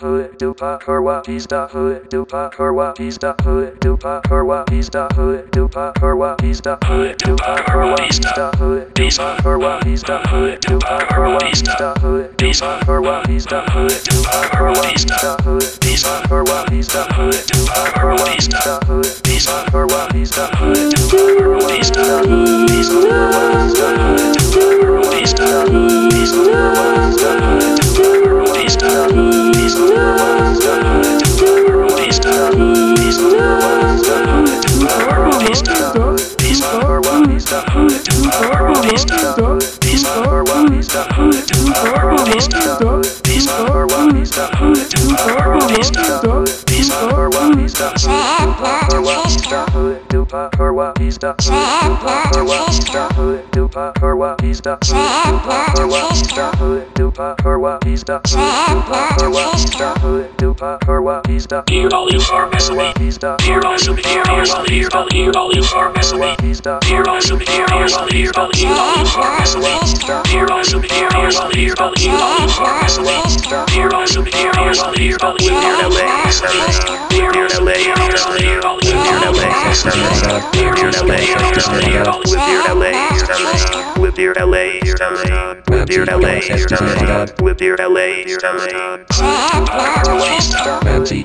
Hood dupa korwa pizda hood dupa korwa pizda hood dupa korwa pizda hood dupa korwa pizda hood dupa korwa pizda hood dupa korwa pizda hood dupa korwa pizda hood dupa korwa pizda hood dupa korwa pizda hood dupa korwa pizda hood dupa korwa pizda hood dupa korwa pizda hood dupa korwa pizda hood dupa korwa pizda hood dupa korwa pizda hood dupa korwa pizda hood Stop dupa karwa is the dupa karwa is the dupa karwa is the dupa karwa is the dupa karwa is the ear value for mesame is the ear value ear value ear value ear value for mesame is the ear value ear value ear value ear value for mesame is the ear value ear value ear value Here's the way, here goes the here goes the here goes the here the way, here the way, here goes the here goes the here the way, here the way, here goes the here goes the here the way, with your LA, with your LA, with your LA, Pepsi,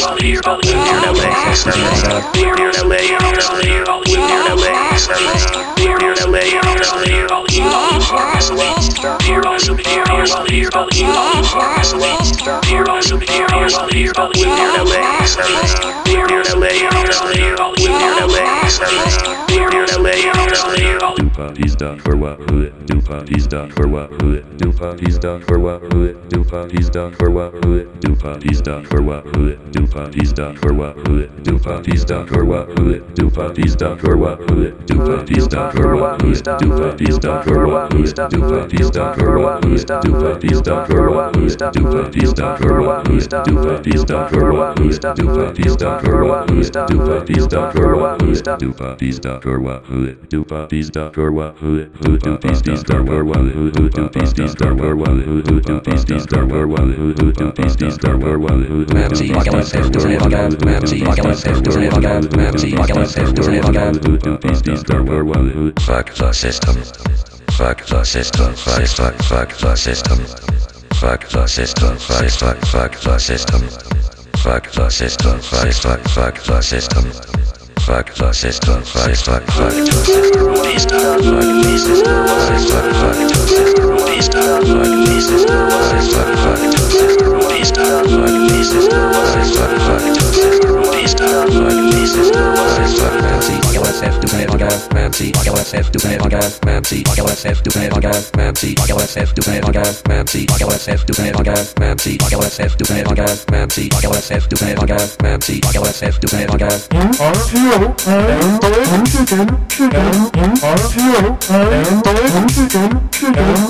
all Dupa, he's done for what? Hood. Dupa, he's done for what? Hood. Dupa, he's done for what? Hood. Dupa, he's done for what? Hood. Dupa, he's done for what? Hood. Dupa, he's done for what? Hood. Dupa, he's done for what? Hood. Dupa, he's done for what? Dupa, he's done for what? Dupa, he's done for what? Dupa, he's done for what? Dupa, he's done for what? Dupa, he's done for what? Dupa, he's done for what? Dupa, he's done for what? Hood dupa durwa who's dupa is durwa who's dupa is durwa who's dupa is durwa who dupa is durwa who who dupa is durwa who who dupa is durwa who who dupa is durwa who who dupa is durwa who Mapsy Oculus F doesn't have a gun Mapsy Oculus F doesn't have a gun Mapsy Oculus F doesn't have a gun who dupa is durwa who Fuck the system. Fuck the system. Fuck fuck fuck the system. Fuck the system. Fuck fuck fuck the system. Fuck the system. Fuck fuck fuck the system. Fuck the system. Fuck fuck fuck the system. Fuck the system. Fuck fuck fuck the system. Fuck the system. Fuck fuck fuck the system. Fuck the system. Fuck fuck fuck the system. OSF to say Vagas, Mamsi, OSF to say Vagas, Mamsi, OSF to say Vagas, Mamsi, OSF to say Vagas, Mamsi, OSF to say Vagas, Mamsi, OSF to say Vagas, Mamsi, OSF to say Vagas. RTO, RTO, chicken, chicken, RTO, RTO, chicken, chicken.